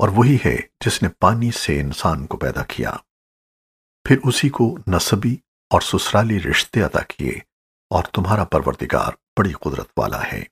और वही है जिसने पानी से इंसान को पैदा किया। फिर उसी को नसबी और ससुराली रिश्ते अदा किए और तुम्हारा परवरदिगार बड़ी कुदरत वाला है।